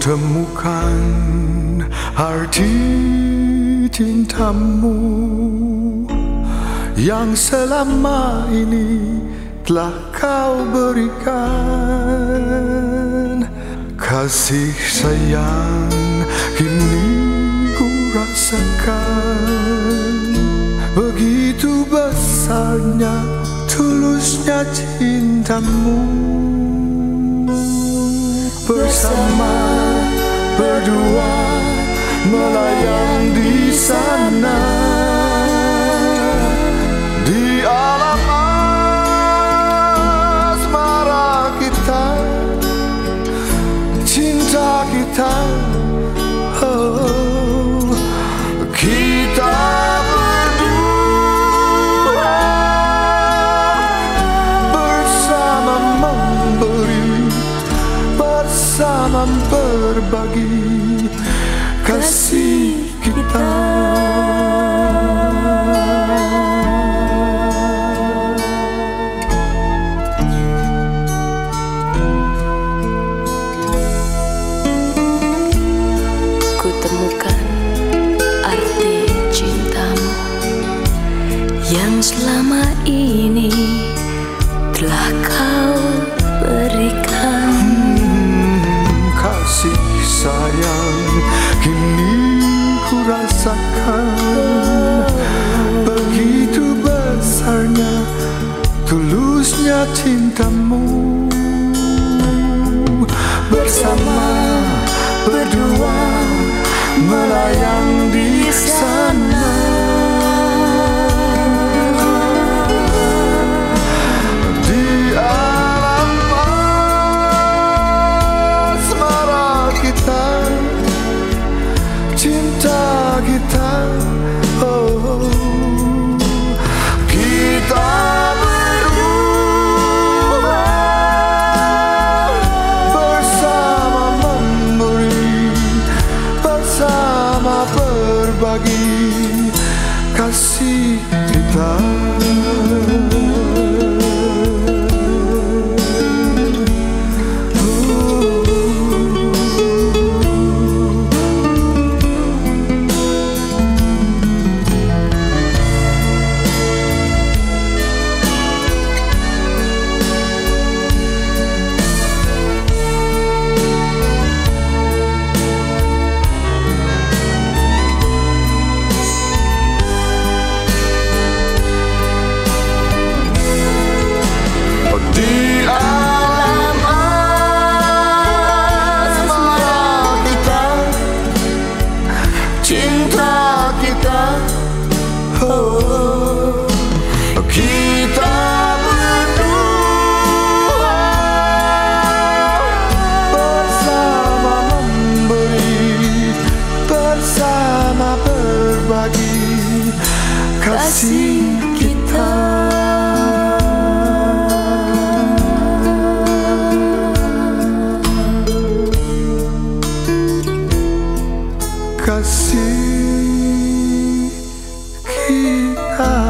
temukan arti cintamu yang selama ini telah kau berikan. Kasih sayang kini ku rasakan. Begitu besarnya tulusnya cintamu bersama berdua melayang di sana bersama berbagi rasakan begitu besarnya tulusnya cintamu kita. Oh kita berdua bersama memberi bersama berbagi kasih kita Bersama berbagi Kasih kita. Kasih kita